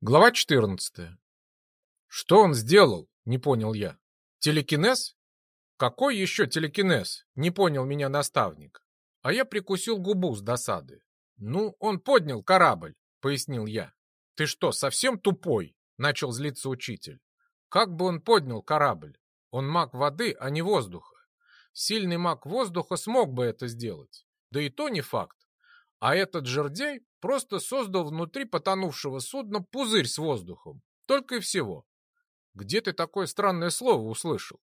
Глава 14. Что он сделал? Не понял я. Телекинез? Какой еще телекинез? Не понял меня наставник. А я прикусил губу с досады. Ну, он поднял корабль, пояснил я. Ты что, совсем тупой? Начал злиться учитель. Как бы он поднял корабль? Он маг воды, а не воздуха. Сильный маг воздуха смог бы это сделать. Да и то не факт. А этот жердяй просто создал внутри потонувшего судна пузырь с воздухом. Только и всего. Где ты такое странное слово услышал?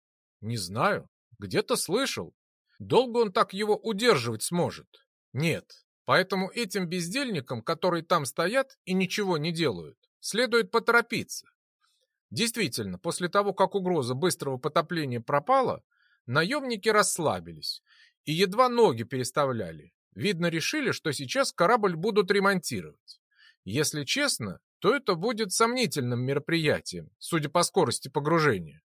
Не знаю. Где-то слышал. Долго он так его удерживать сможет? Нет. Поэтому этим бездельникам, которые там стоят и ничего не делают, следует поторопиться. Действительно, после того, как угроза быстрого потопления пропала, наемники расслабились и едва ноги переставляли, Видно, решили, что сейчас корабль будут ремонтировать. Если честно, то это будет сомнительным мероприятием, судя по скорости погружения.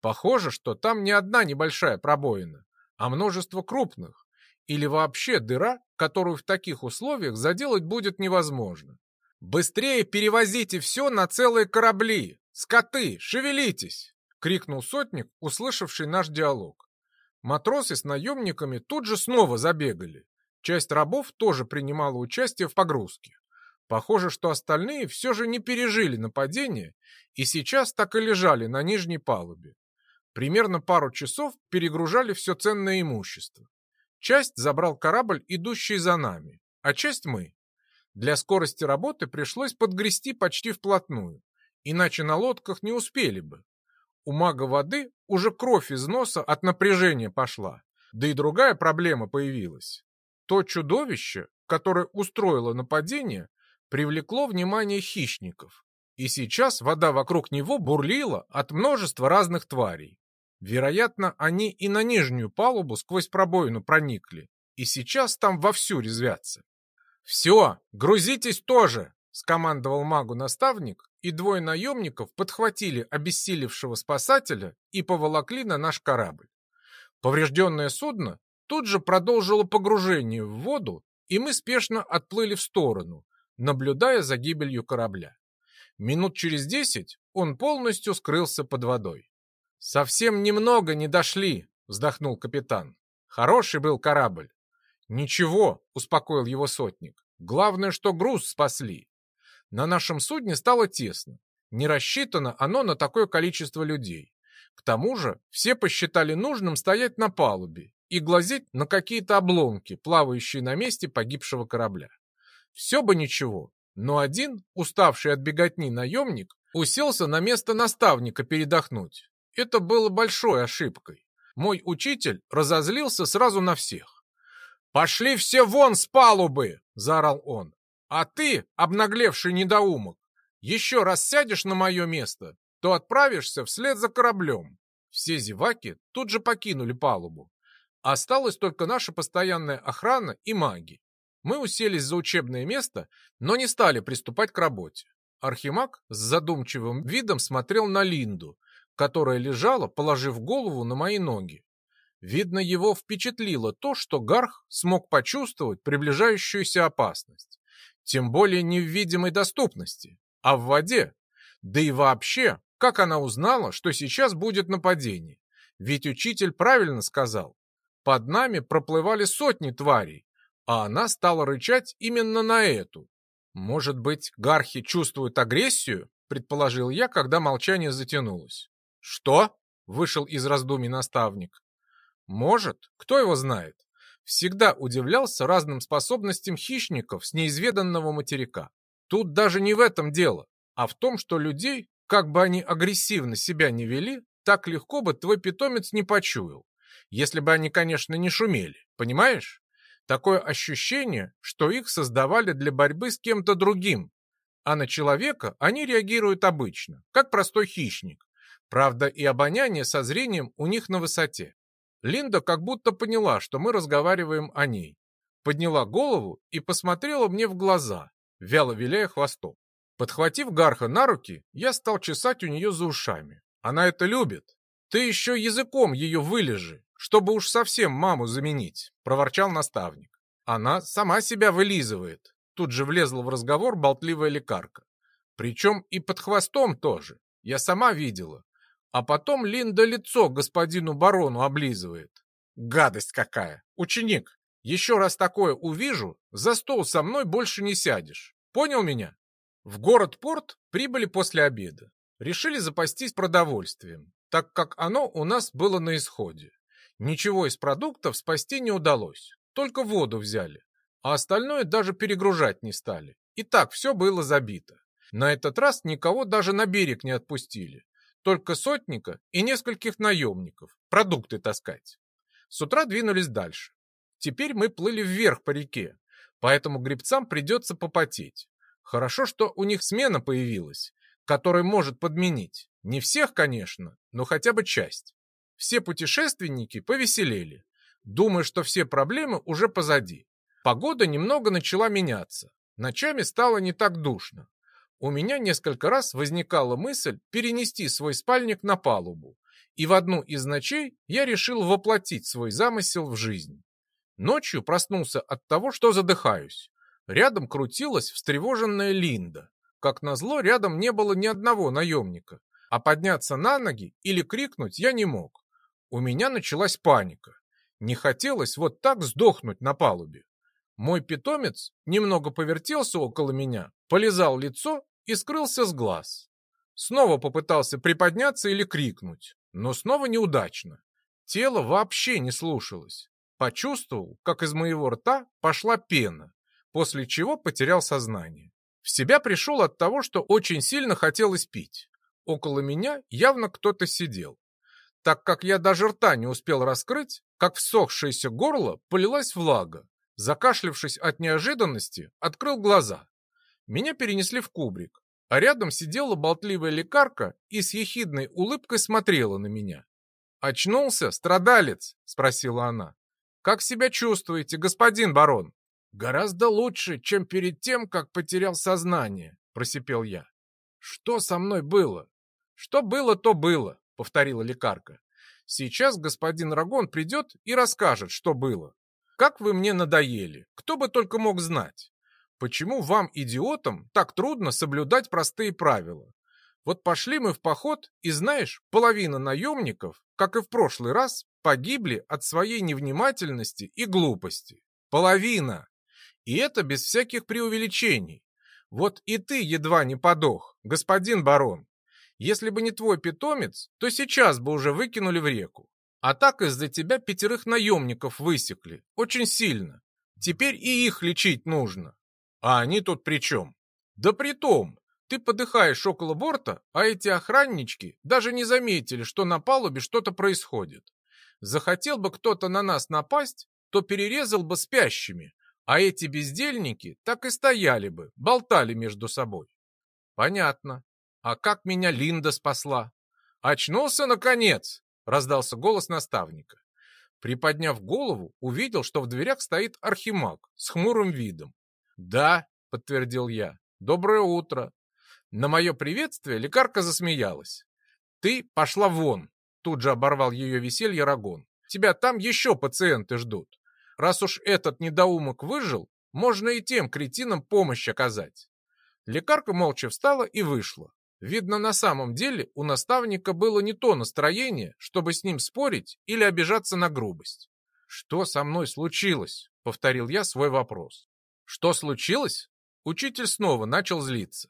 Похоже, что там не одна небольшая пробоина, а множество крупных, или вообще дыра, которую в таких условиях заделать будет невозможно. «Быстрее перевозите все на целые корабли! Скоты, шевелитесь!» — крикнул сотник, услышавший наш диалог. Матросы с наемниками тут же снова забегали. Часть рабов тоже принимала участие в погрузке. Похоже, что остальные все же не пережили нападение и сейчас так и лежали на нижней палубе. Примерно пару часов перегружали все ценное имущество. Часть забрал корабль, идущий за нами, а часть мы. Для скорости работы пришлось подгрести почти вплотную, иначе на лодках не успели бы. У мага воды уже кровь из носа от напряжения пошла, да и другая проблема появилась. То чудовище, которое устроило нападение, привлекло внимание хищников, и сейчас вода вокруг него бурлила от множества разных тварей. Вероятно, они и на нижнюю палубу сквозь пробоину проникли, и сейчас там вовсю резвятся. «Все, грузитесь тоже!» — скомандовал магу наставник, и двое наемников подхватили обессилевшего спасателя и поволокли на наш корабль. Поврежденное судно тут же продолжило погружение в воду, и мы спешно отплыли в сторону, наблюдая за гибелью корабля. Минут через десять он полностью скрылся под водой. «Совсем немного не дошли», — вздохнул капитан. «Хороший был корабль». «Ничего», — успокоил его сотник. «Главное, что груз спасли». На нашем судне стало тесно. Не рассчитано оно на такое количество людей. К тому же все посчитали нужным стоять на палубе и глазеть на какие-то обломки, плавающие на месте погибшего корабля. Все бы ничего, но один, уставший от беготни наемник, уселся на место наставника передохнуть. Это было большой ошибкой. Мой учитель разозлился сразу на всех. «Пошли все вон с палубы!» — заорал он. «А ты, обнаглевший недоумок, еще раз сядешь на мое место, то отправишься вслед за кораблем». Все зеваки тут же покинули палубу. Осталась только наша постоянная охрана и маги. Мы уселись за учебное место, но не стали приступать к работе. Архимаг с задумчивым видом смотрел на Линду, которая лежала, положив голову на мои ноги. Видно, его впечатлило то, что Гарх смог почувствовать приближающуюся опасность. Тем более не в видимой доступности, а в воде. Да и вообще, как она узнала, что сейчас будет нападение? Ведь учитель правильно сказал, под нами проплывали сотни тварей, а она стала рычать именно на эту. Может быть, гархи чувствуют агрессию? Предположил я, когда молчание затянулось. Что? Вышел из раздумий наставник. Может, кто его знает. Всегда удивлялся разным способностям хищников с неизведанного материка. Тут даже не в этом дело, а в том, что людей, как бы они агрессивно себя не вели, так легко бы твой питомец не почуял. Если бы они, конечно, не шумели, понимаешь? Такое ощущение, что их создавали для борьбы с кем-то другим, а на человека они реагируют обычно, как простой хищник. Правда, и обоняние со зрением у них на высоте. Линда как будто поняла, что мы разговариваем о ней. Подняла голову и посмотрела мне в глаза, вяло виляя хвостом. Подхватив Гарха на руки, я стал чесать у нее за ушами. Она это любит. Ты еще языком ее вылежи, чтобы уж совсем маму заменить», — проворчал наставник. «Она сама себя вылизывает», — тут же влезла в разговор болтливая лекарка. Причем и под хвостом тоже. Я сама видела. А потом Линда лицо господину барону облизывает. Гадость какая! Ученик, еще раз такое увижу, за стол со мной больше не сядешь. Понял меня? В город-порт прибыли после обеда. Решили запастись продовольствием, так как оно у нас было на исходе. Ничего из продуктов спасти не удалось, только воду взяли, а остальное даже перегружать не стали. И так все было забито. На этот раз никого даже на берег не отпустили, только сотника и нескольких наемников продукты таскать. С утра двинулись дальше. Теперь мы плыли вверх по реке, поэтому гребцам придется попотеть. Хорошо, что у них смена появилась, которая может подменить. Не всех, конечно, но хотя бы часть. Все путешественники повеселели, думая, что все проблемы уже позади. Погода немного начала меняться. Ночами стало не так душно. У меня несколько раз возникала мысль перенести свой спальник на палубу, и в одну из ночей я решил воплотить свой замысел в жизнь. Ночью проснулся от того, что задыхаюсь. Рядом крутилась встревоженная Линда. Как назло, рядом не было ни одного наемника, а подняться на ноги или крикнуть я не мог. У меня началась паника. Не хотелось вот так сдохнуть на палубе. Мой питомец немного повертелся около меня, полизал лицо и скрылся с глаз. Снова попытался приподняться или крикнуть, но снова неудачно. Тело вообще не слушалось. Почувствовал, как из моего рта пошла пена, после чего потерял сознание. В себя пришел от того, что очень сильно хотелось пить. Около меня явно кто-то сидел. Так как я даже рта не успел раскрыть, как всохшееся горло полилась влага. Закашлявшись от неожиданности, открыл глаза. Меня перенесли в кубрик, а рядом сидела болтливая лекарка и с ехидной улыбкой смотрела на меня. «Очнулся, страдалец?» — спросила она. Как себя чувствуете, господин барон? Гораздо лучше, чем перед тем, как потерял сознание, просипел я. Что со мной было? Что было, то было, повторила лекарка. Сейчас господин Рагон придет и расскажет, что было. Как вы мне надоели, кто бы только мог знать. Почему вам, идиотам, так трудно соблюдать простые правила? Вот пошли мы в поход, и знаешь, половина наемников, как и в прошлый раз, погибли от своей невнимательности и глупости. Половина. И это без всяких преувеличений. Вот и ты едва не подох, господин барон. Если бы не твой питомец, то сейчас бы уже выкинули в реку. А так из-за тебя пятерых наемников высекли. Очень сильно. Теперь и их лечить нужно. А они тут при чем? Да при том, ты подыхаешь около борта, а эти охраннички даже не заметили, что на палубе что-то происходит. Захотел бы кто-то на нас напасть, то перерезал бы спящими, а эти бездельники так и стояли бы, болтали между собой. Понятно. А как меня Линда спасла? Очнулся, наконец, раздался голос наставника. Приподняв голову, увидел, что в дверях стоит архимаг с хмурым видом. «Да», — подтвердил я, — «доброе утро. На мое приветствие лекарка засмеялась. «Ты пошла вон!» Тут же оборвал ее веселье Рагон. «Тебя там еще пациенты ждут. Раз уж этот недоумок выжил, можно и тем кретинам помощь оказать». Лекарка молча встала и вышла. Видно, на самом деле у наставника было не то настроение, чтобы с ним спорить или обижаться на грубость. «Что со мной случилось?» — повторил я свой вопрос. «Что случилось?» Учитель снова начал злиться.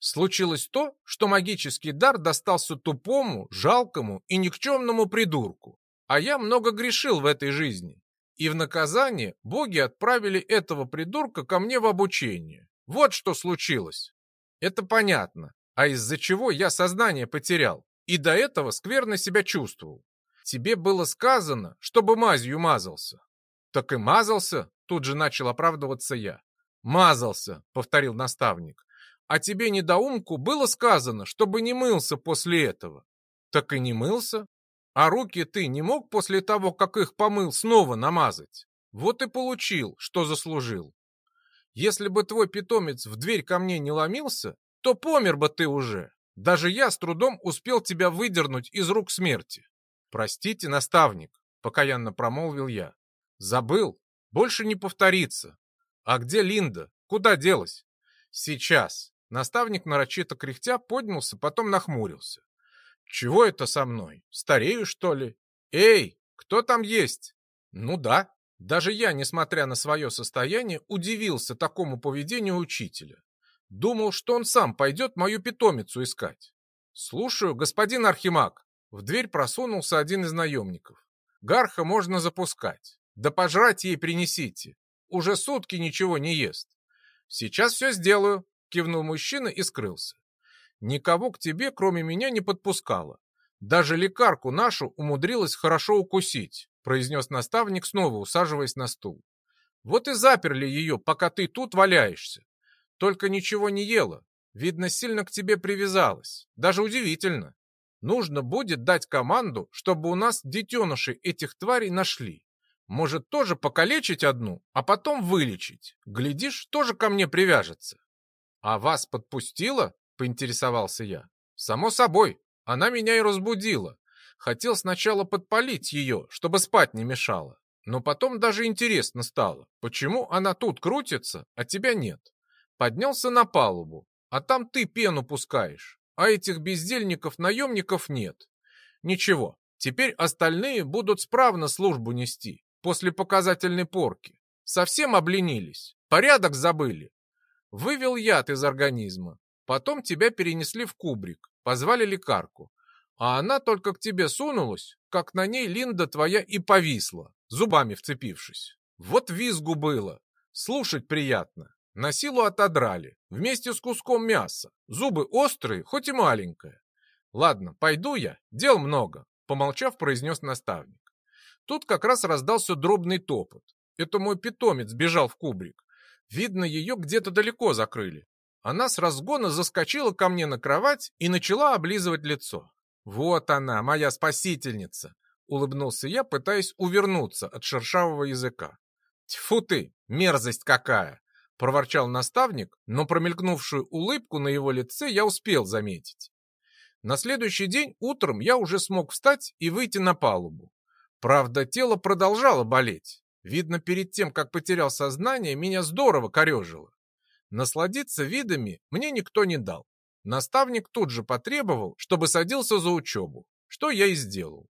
Случилось то, что магический дар достался тупому, жалкому и никчемному придурку. А я много грешил в этой жизни. И в наказание боги отправили этого придурка ко мне в обучение. Вот что случилось. Это понятно. А из-за чего я сознание потерял. И до этого скверно себя чувствовал. Тебе было сказано, чтобы мазью мазался. Так и мазался, тут же начал оправдываться я. Мазался, повторил наставник. А тебе, недоумку, было сказано, чтобы не мылся после этого. Так и не мылся. А руки ты не мог после того, как их помыл, снова намазать. Вот и получил, что заслужил. Если бы твой питомец в дверь ко мне не ломился, то помер бы ты уже. Даже я с трудом успел тебя выдернуть из рук смерти. Простите, наставник, покаянно промолвил я. Забыл, больше не повторится. А где Линда? Куда делась? Сейчас. Наставник нарочито кряхтя поднялся, потом нахмурился. Чего это со мной? Старею, что ли? Эй, кто там есть? Ну да. Даже я, несмотря на свое состояние, удивился такому поведению учителя. Думал, что он сам пойдет мою питомицу искать. Слушаю, господин Архимаг. В дверь просунулся один из наемников. Гарха можно запускать. Да пожрать ей принесите. Уже сутки ничего не ест. Сейчас все сделаю, кивнул мужчина и скрылся. Никого к тебе, кроме меня, не подпускала. Даже лекарку нашу умудрилась хорошо укусить, произнес наставник, снова усаживаясь на стул. Вот и заперли ее, пока ты тут валяешься. Только ничего не ела. Видно, сильно к тебе привязалась. Даже удивительно. Нужно будет дать команду, чтобы у нас детенышей этих тварей нашли. Может, тоже покалечить одну, а потом вылечить. Глядишь, тоже ко мне привяжется. А вас подпустила? Поинтересовался я. Само собой, она меня и разбудила. Хотел сначала подпалить ее, чтобы спать не мешало. Но потом даже интересно стало, почему она тут крутится, а тебя нет. Поднялся на палубу, а там ты пену пускаешь, а этих бездельников-наемников нет. Ничего, теперь остальные будут справно службу нести после показательной порки. Совсем обленились, порядок забыли. Вывел яд из организма, потом тебя перенесли в кубрик, позвали лекарку. А она только к тебе сунулась, как на ней Линда твоя и повисла, зубами вцепившись. Вот визгу было. Слушать приятно. На силу отодрали, вместе с куском мяса. Зубы острые, хоть и маленькое. Ладно, пойду я, дел много, помолчав, произнес наставник. Тут как раз раздался дробный топот. Это мой питомец бежал в кубрик. Видно, ее где-то далеко закрыли. Она с разгона заскочила ко мне на кровать и начала облизывать лицо. «Вот она, моя спасительница!» — улыбнулся я, пытаясь увернуться от шершавого языка. «Тьфу ты, мерзость какая!» Проворчал наставник, но промелькнувшую улыбку на его лице я успел заметить. На следующий день утром я уже смог встать и выйти на палубу. Правда, тело продолжало болеть. Видно, перед тем, как потерял сознание, меня здорово корежило. Насладиться видами мне никто не дал. Наставник тут же потребовал, чтобы садился за учебу, что я и сделал.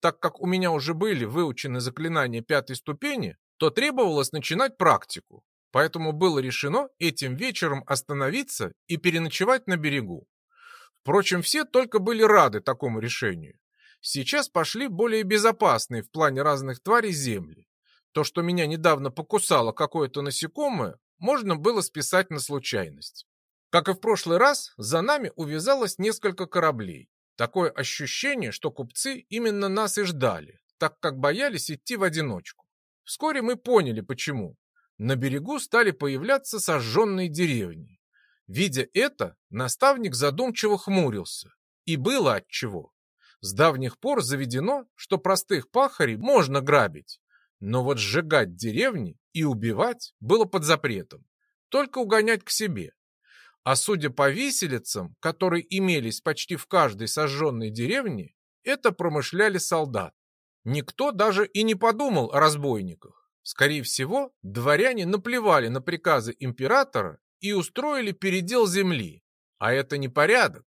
Так как у меня уже были выучены заклинания пятой ступени, то требовалось начинать практику. Поэтому было решено этим вечером остановиться и переночевать на берегу. Впрочем, все только были рады такому решению. Сейчас пошли более безопасные в плане разных тварей земли. То, что меня недавно покусало какое-то насекомое, можно было списать на случайность. Как и в прошлый раз, за нами увязалось несколько кораблей. Такое ощущение, что купцы именно нас и ждали, так как боялись идти в одиночку. Вскоре мы поняли, почему на берегу стали появляться сожженные деревни. Видя это, наставник задумчиво хмурился. И было отчего. С давних пор заведено, что простых пахарей можно грабить, но вот сжигать деревни и убивать было под запретом, только угонять к себе. А судя по виселицам, которые имелись почти в каждой сожженной деревне, это промышляли солдат. Никто даже и не подумал о разбойниках. Скорее всего, дворяне наплевали на приказы императора и устроили передел земли. А это не порядок.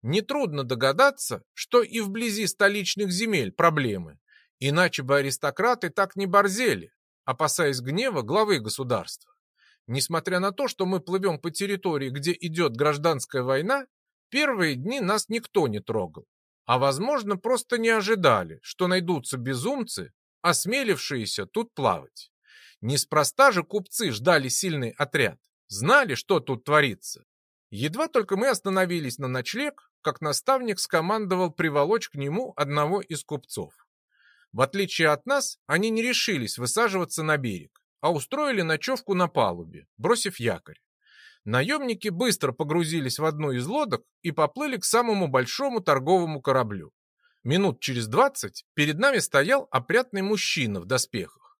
Нетрудно догадаться, что и вблизи столичных земель проблемы. Иначе бы аристократы так не борзели, опасаясь гнева главы государства. Несмотря на то, что мы плывем по территории, где идет гражданская война, первые дни нас никто не трогал. А возможно, просто не ожидали, что найдутся безумцы, осмелившиеся тут плавать. Неспроста же купцы ждали сильный отряд, знали, что тут творится. Едва только мы остановились на ночлег, как наставник скомандовал приволочь к нему одного из купцов. В отличие от нас, они не решились высаживаться на берег, а устроили ночевку на палубе, бросив якорь. Наемники быстро погрузились в одну из лодок и поплыли к самому большому торговому кораблю. Минут через двадцать перед нами стоял опрятный мужчина в доспехах.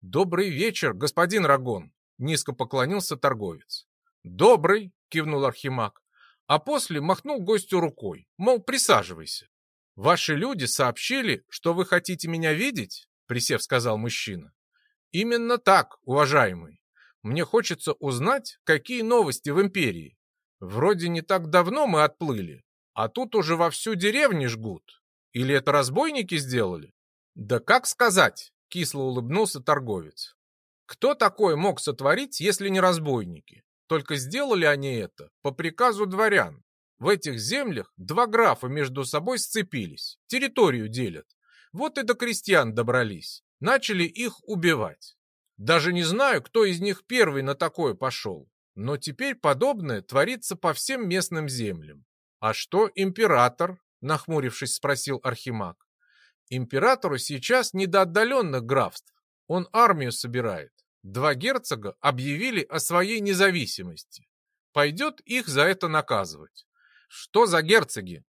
«Добрый вечер, господин Рагон!» — низко поклонился торговец. «Добрый!» — кивнул Архимаг, а после махнул гостю рукой, мол, присаживайся. «Ваши люди сообщили, что вы хотите меня видеть?» — присев сказал мужчина. «Именно так, уважаемый. Мне хочется узнать, какие новости в империи. Вроде не так давно мы отплыли, а тут уже во всю деревню жгут. Или это разбойники сделали? Да как сказать, кисло улыбнулся торговец. Кто такое мог сотворить, если не разбойники? Только сделали они это по приказу дворян. В этих землях два графа между собой сцепились, территорию делят. Вот и до крестьян добрались. Начали их убивать. Даже не знаю, кто из них первый на такое пошел. Но теперь подобное творится по всем местным землям. А что император? Нахмурившись, спросил Архимаг. Императору сейчас не до отдаленных графств. Он армию собирает. Два герцога объявили о своей независимости. Пойдет их за это наказывать. Что за герцоги?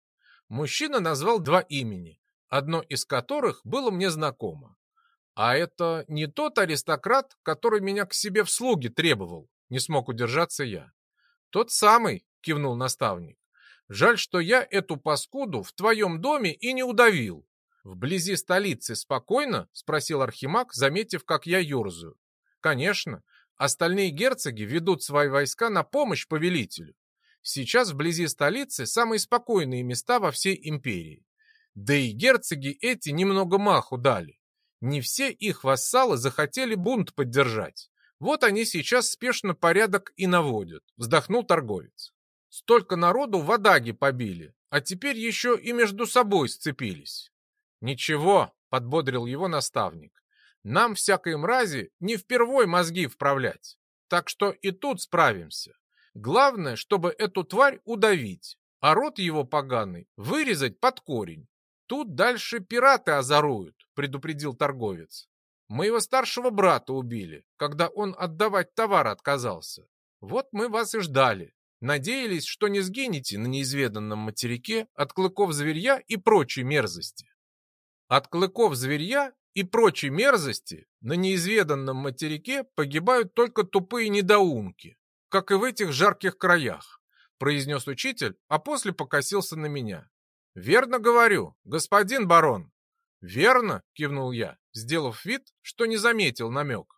Мужчина назвал два имени, одно из которых было мне знакомо. А это не тот аристократ, который меня к себе в слуги требовал, не смог удержаться я. Тот самый, кивнул наставник. Жаль, что я эту паскуду в твоем доме и не удавил. Вблизи столицы спокойно? Спросил Архимаг, заметив, как я ерзаю. Конечно. Остальные герцоги ведут свои войска на помощь повелителю. Сейчас вблизи столицы самые спокойные места во всей империи. Да и герцоги эти немного маху дали. Не все их вассалы захотели бунт поддержать. Вот они сейчас спешно порядок и наводят, вздохнул торговец. Столько народу в Адаге побили, а теперь еще и между собой сцепились. Ничего, подбодрил его наставник. Нам всякой мрази не впервой мозги вправлять. Так что и тут справимся. Главное, чтобы эту тварь удавить, а рот его поганый вырезать под корень. Тут дальше пираты озоруют, предупредил торговец. Моего старшего брата убили, когда он отдавать товар отказался. Вот мы вас и ждали. Надеялись, что не сгинете на неизведанном материке от клыков зверья и прочей мерзости. От клыков зверья и прочей мерзости на неизведанном материке погибают только тупые недоумки, как и в этих жарких краях, произнес учитель, а после покосился на меня. Верно говорю, господин барон. Верно, кивнул я, сделав вид, что не заметил намека.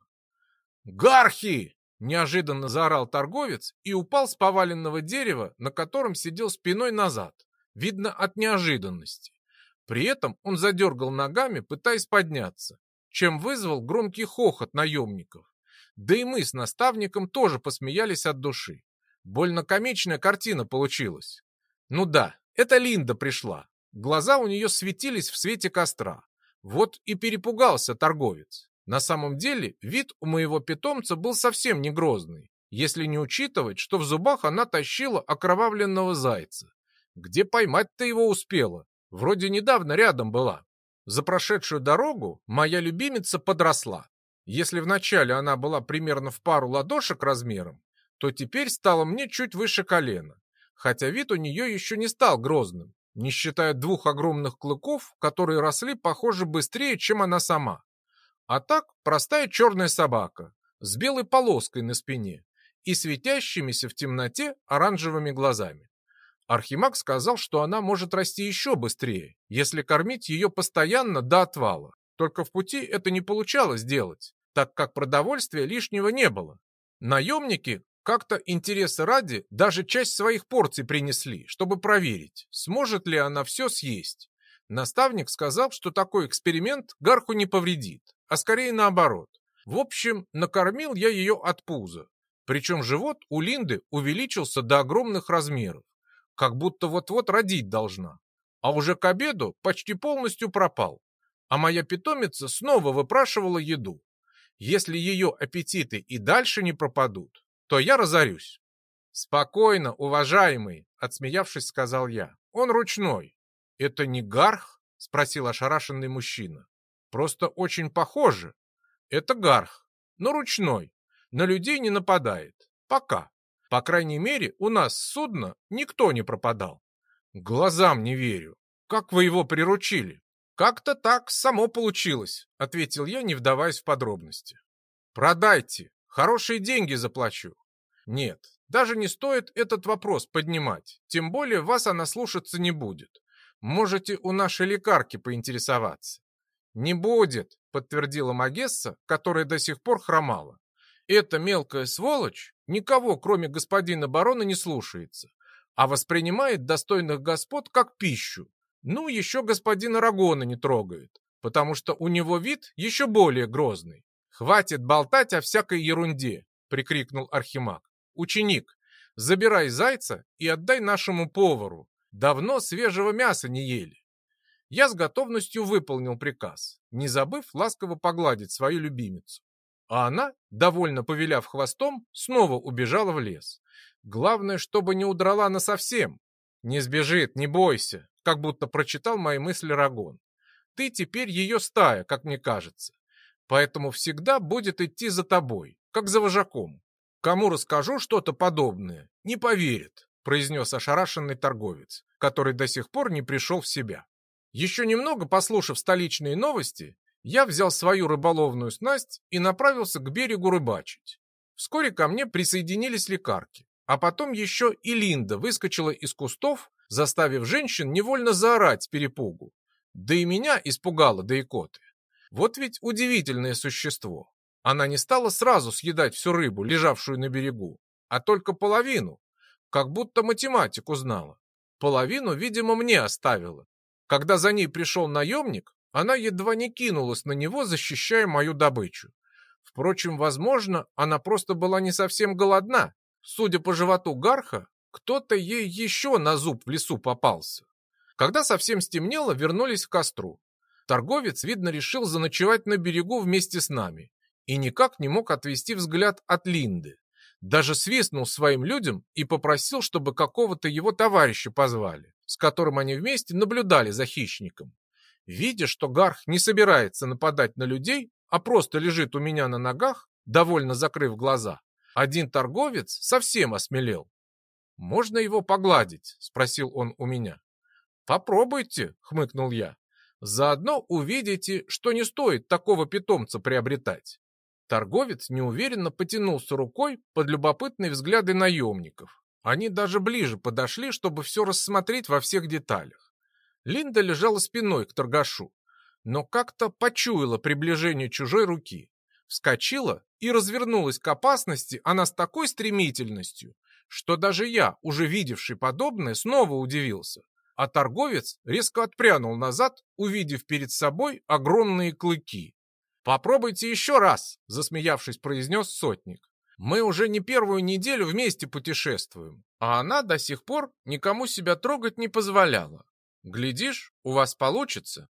Гархи! Неожиданно заорал торговец и упал с поваленного дерева, на котором сидел спиной назад, видно от неожиданности. При этом он задергал ногами, пытаясь подняться, чем вызвал громкий хохот наемников. Да и мы с наставником тоже посмеялись от души. Больно комичная картина получилась. Ну да, это Линда пришла. Глаза у нее светились в свете костра. Вот и перепугался торговец. На самом деле вид у моего питомца был совсем не грозный, если не учитывать, что в зубах она тащила окровавленного зайца. Где поймать-то его успела? Вроде недавно рядом была. За прошедшую дорогу моя любимица подросла. Если вначале она была примерно в пару ладошек размером, то теперь стала мне чуть выше колена, хотя вид у нее еще не стал грозным, не считая двух огромных клыков, которые росли, похоже, быстрее, чем она сама. А так простая черная собака с белой полоской на спине и светящимися в темноте оранжевыми глазами. Архимаг сказал, что она может расти еще быстрее, если кормить ее постоянно до отвала. Только в пути это не получалось делать, так как продовольствия лишнего не было. Наемники как-то интереса ради даже часть своих порций принесли, чтобы проверить, сможет ли она все съесть. Наставник сказал, что такой эксперимент Гарху не повредит, а скорее наоборот. В общем, накормил я ее от пуза. Причем живот у Линды увеличился до огромных размеров, как будто вот-вот родить должна. А уже к обеду почти полностью пропал. А моя питомица снова выпрашивала еду. Если ее аппетиты и дальше не пропадут, то я разорюсь. Спокойно, уважаемый, отсмеявшись, сказал я. Он ручной. Это не гарх? Спросил ошарашенный мужчина. Просто очень похоже. Это гарх, но ручной. На людей не нападает. Пока. По крайней мере, у нас с судна никто не пропадал. Глазам не верю. Как вы его приручили? «Как-то так само получилось», — ответил я, не вдаваясь в подробности. «Продайте, хорошие деньги заплачу». «Нет, даже не стоит этот вопрос поднимать, тем более вас она слушаться не будет. Можете у нашей лекарки поинтересоваться». «Не будет», — подтвердила Магесса, которая до сих пор хромала. «Эта мелкая сволочь никого, кроме господина барона, не слушается, а воспринимает достойных господ как пищу. Ну, еще господина Рагона не трогает, потому что у него вид еще более грозный. «Хватит болтать о всякой ерунде!» — прикрикнул Архимаг. «Ученик, забирай зайца и отдай нашему повару. Давно свежего мяса не ели». Я с готовностью выполнил приказ, не забыв ласково погладить свою любимицу. А она, довольно повиляв хвостом, снова убежала в лес. Главное, чтобы не удрала насовсем. Не сбежит, не бойся, как будто прочитал мои мысли Рагон. Ты теперь ее стая, как мне кажется. Поэтому всегда будет идти за тобой, как за вожаком. Кому расскажу что-то подобное, не поверит, произнес ошарашенный торговец, который до сих пор не пришел в себя. Еще немного послушав столичные новости, я взял свою рыболовную снасть и направился к берегу рыбачить. Вскоре ко мне присоединились лекарки, а потом еще и Линда выскочила из кустов, заставив женщин невольно заорать с перепугу. Да и меня испугала до икоты. Вот ведь удивительное существо. Она не стала сразу съедать всю рыбу, лежавшую на берегу, а только половину, как будто математику знала. Половину, видимо, мне оставила. Когда за ней пришел наемник, она едва не кинулась на него, защищая мою добычу. Впрочем, возможно, она просто была не совсем голодна. Судя по животу Гарха, кто-то ей еще на зуб в лесу попался. Когда совсем стемнело, вернулись к костру. Торговец, видно, решил заночевать на берегу вместе с нами и никак не мог отвести взгляд от Линды. Даже свистнул своим людям и попросил, чтобы какого-то его товарища позвали, с которым они вместе наблюдали за хищником. Видя, что Гарх не собирается нападать на людей, а просто лежит у меня на ногах, довольно закрыв глаза, один торговец совсем осмелел. «Можно его погладить?» — спросил он у меня. «Попробуйте», — хмыкнул я. «Заодно увидите, что не стоит такого питомца приобретать». Торговец неуверенно потянулся рукой под любопытные взгляды наемников. Они даже ближе подошли, чтобы все рассмотреть во всех деталях. Линда лежала спиной к торгашу, но как-то почуяла приближение чужой руки. Вскочила и развернулась к опасности она с такой стремительностью, что даже я, уже видевший подобное, снова удивился. А торговец резко отпрянул назад, увидев перед собой огромные клыки. «Попробуйте еще раз», — засмеявшись, произнес сотник. «Мы уже не первую неделю вместе путешествуем, а она до сих пор никому себя трогать не позволяла. Глядишь, у вас получится.